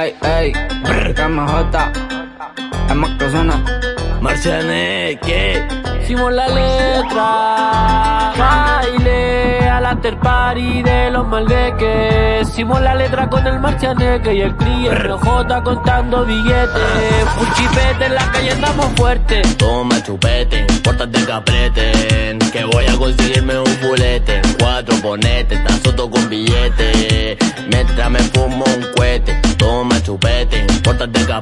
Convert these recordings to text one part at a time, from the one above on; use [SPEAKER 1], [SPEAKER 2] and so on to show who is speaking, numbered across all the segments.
[SPEAKER 1] Ey, ey, KMJ, es más persona.
[SPEAKER 2] Marcianeque,
[SPEAKER 3] Hicimos la letra, baile al after party de los maldeques. Hicimos la letra con el marcianeque y el cría, el J contando billetes. Un chipete en la calle andamos fuerte.
[SPEAKER 2] toma chupete, pórtate que apreten, que voy a conseguirme un fulete. Cuatro ponete, tan soto con billete, mientras me fumo un cohete. Toma chupete, pórtate que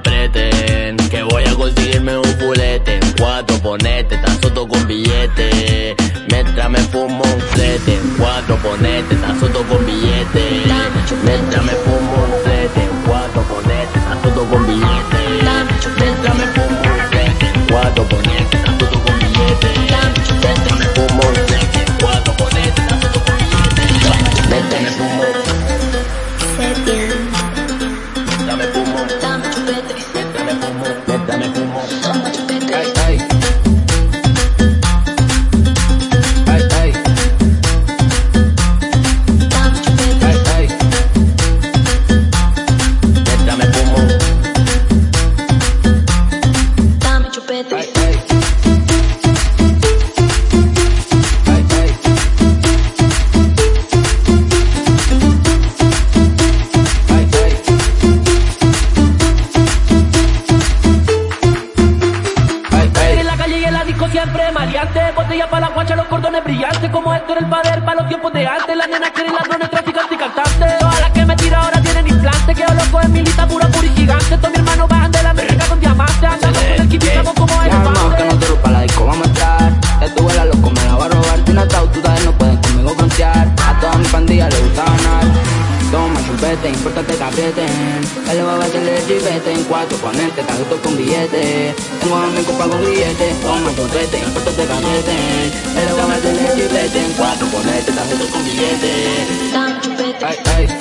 [SPEAKER 2] que voy a conseguirme un fulete. Cuatro ponete, tan con billete, mientras me fumo un flete. Cuatro ponete, tan con billete, mientras me fumo un flete. Cuatro ponete, tan con billete, mientras me fumo un flete. Cuatro ponete, tan con billete, fumo flete. Cuatro me fumo,
[SPEAKER 3] Botella para la guacha, los cordones brillantes. Como Héctor el padre para los tiempos de antes. Las nenas quieren ladrones, traficantes y cantantes Todas las que me tira ahora tienen implante Quedo loco en milita pura, pura y gigante. Todos mis hermanos bajan de la América con diamantes. Andamos con el kiwi, estamos como
[SPEAKER 1] Toma chupete, importate que aprieten. El va a baterle el chipete en cuatro ponerte, tarjeta con billete. Tengo a mi copa con billete. Toma chupete, importate que aprieten. El va a baterle el chipete en cuatro ponerte, tarjeta con billete. Ey, ey.